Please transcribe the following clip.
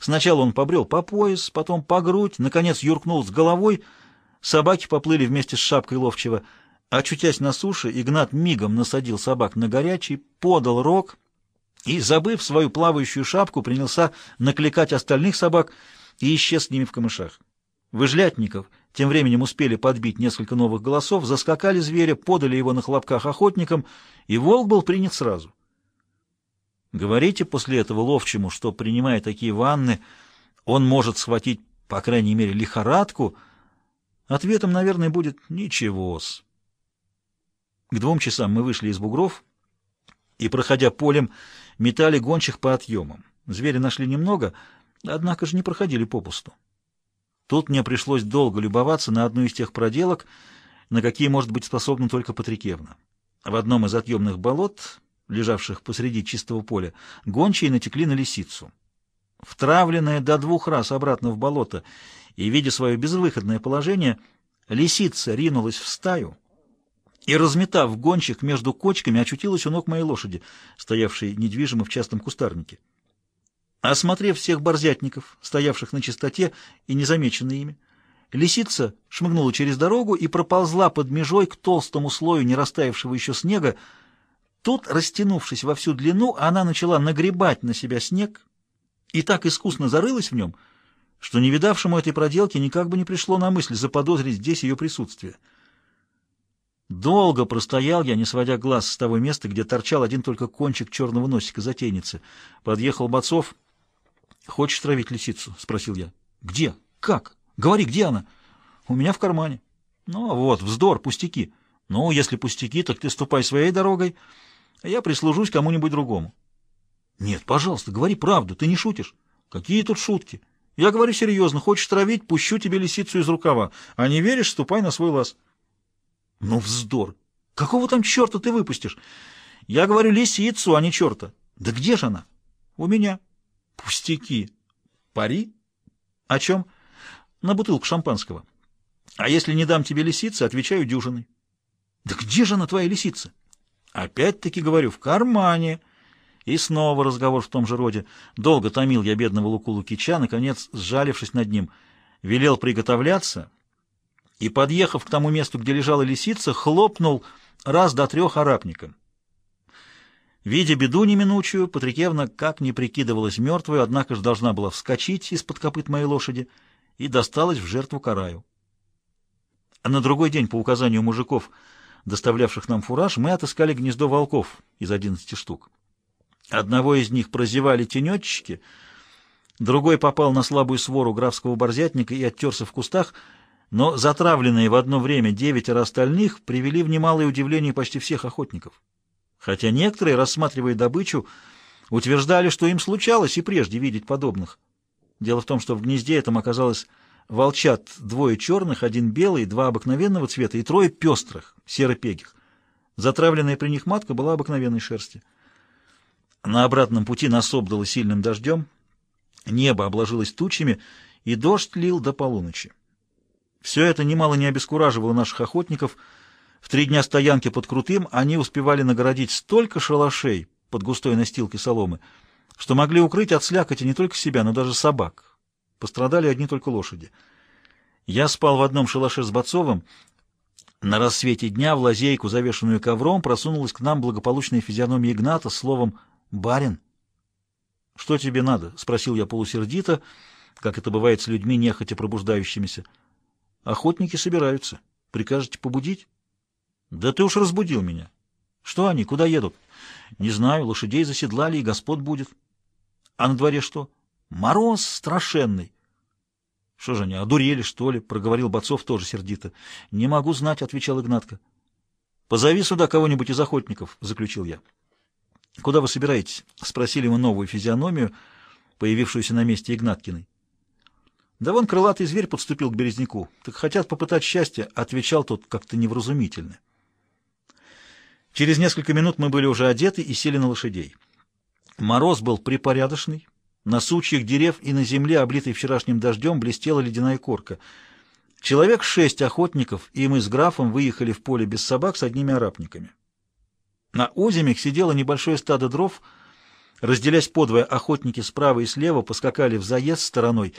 Сначала он побрел по пояс, потом по грудь, наконец юркнул с головой. Собаки поплыли вместе с шапкой ловчего. Очутясь на суше, Игнат мигом насадил собак на горячий, подал рог и, забыв свою плавающую шапку, принялся накликать остальных собак и исчез с ними в камышах. Выжлятников тем временем успели подбить несколько новых голосов, заскакали зверя, подали его на хлопках охотникам, и волк был принят сразу. Говорите после этого ловчему, что, принимая такие ванны, он может схватить, по крайней мере, лихорадку. Ответом, наверное, будет «ничего-с». К двум часам мы вышли из бугров и, проходя полем, метали гончих по отъемам. Звери нашли немного, однако же не проходили попусту. Тут мне пришлось долго любоваться на одну из тех проделок, на какие может быть способна только Патрикевна. В одном из отъемных болот лежавших посреди чистого поля, гончие натекли на лисицу. Втравленная до двух раз обратно в болото и, видя свое безвыходное положение, лисица ринулась в стаю и, разметав гонщик между кочками, очутилась у ног моей лошади, стоявшей недвижимо в частном кустарнике. Осмотрев всех борзятников, стоявших на чистоте и незамеченные ими, лисица шмыгнула через дорогу и проползла под межой к толстому слою не растаявшего еще снега, Тут, растянувшись во всю длину, она начала нагребать на себя снег и так искусно зарылась в нем, что не видавшему этой проделки никак бы не пришло на мысль заподозрить здесь ее присутствие. Долго простоял я, не сводя глаз с того места, где торчал один только кончик черного носика затейницы. Подъехал Бацов. «Хочешь травить лисицу?» — спросил я. «Где? Как? Говори, где она?» «У меня в кармане». «Ну вот, вздор, пустяки». «Ну, если пустяки, так ты ступай своей дорогой» я прислужусь кому-нибудь другому. Нет, пожалуйста, говори правду, ты не шутишь. Какие тут шутки? Я говорю серьезно, хочешь травить, пущу тебе лисицу из рукава, а не веришь, ступай на свой лаз. Ну, вздор! Какого там черта ты выпустишь? Я говорю лисицу, а не черта. Да где же она? У меня. Пустяки. Пари? О чем? На бутылку шампанского. А если не дам тебе лисицы, отвечаю дюжиной. Да где же она, твоя лисица? Опять-таки говорю, в кармане. И снова разговор в том же роде. Долго томил я бедного Луку Лукича, наконец, сжалившись над ним, велел приготовляться и, подъехав к тому месту, где лежала лисица, хлопнул раз до трех арапником. Видя беду неминучую, Патрикевна, как ни прикидывалась мертвой, однако же должна была вскочить из-под копыт моей лошади и досталась в жертву караю. А на другой день, по указанию мужиков, доставлявших нам фураж, мы отыскали гнездо волков из одиннадцати штук. Одного из них прозевали тенетчики, другой попал на слабую свору графского борзятника и оттерся в кустах, но затравленные в одно время девятеро остальных привели в немалое удивление почти всех охотников. Хотя некоторые, рассматривая добычу, утверждали, что им случалось и прежде видеть подобных. Дело в том, что в гнезде этом оказалось волчат двое черных, один белый, два обыкновенного цвета и трое пестрых, серо-пегих. Затравленная при них матка была обыкновенной шерсти. На обратном пути нас обдало сильным дождем, небо обложилось тучами, и дождь лил до полуночи. Все это немало не обескураживало наших охотников. В три дня стоянки под Крутым они успевали нагородить столько шалашей под густой настилкой соломы, что могли укрыть от слякоти не только себя, но даже собак. Пострадали одни только лошади. Я спал в одном шалаше с Бацовым. На рассвете дня в лазейку, завешенную ковром, просунулась к нам благополучная физиономия Игната словом «Барин». «Что тебе надо?» — спросил я полусердито, как это бывает с людьми, нехотя пробуждающимися. «Охотники собираются. Прикажете побудить?» «Да ты уж разбудил меня. Что они? Куда едут?» «Не знаю. Лошадей заседлали, и господ будет». «А на дворе что?» Мороз страшенный. — Что же они, одурели, что ли? — проговорил Бацов тоже сердито. — Не могу знать, — отвечал Игнатка. — Позови сюда кого-нибудь из охотников, — заключил я. — Куда вы собираетесь? — спросили мы новую физиономию, появившуюся на месте Игнаткиной. — Да вон крылатый зверь подступил к березняку. Так хотят попытать счастье, — отвечал тот как-то невразумительно. Через несколько минут мы были уже одеты и сели на лошадей. Мороз был припорядочный, на сучьях дерев и на земле, облитой вчерашним дождем, блестела ледяная корка. Человек шесть охотников, и мы с графом выехали в поле без собак с одними арапниками. На озимях сидело небольшое стадо дров, Разделясь подвое, охотники справа и слева поскакали в заезд стороной